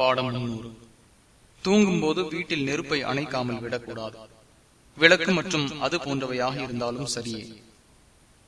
பாடம் முன்னூறு தூங்கும் போது வீட்டில் நெருப்பை அணைக்காமல் விடக்கூடாது. விளக்கு மற்றும் அது போன்றவையாக இருந்தாலும் சரியே.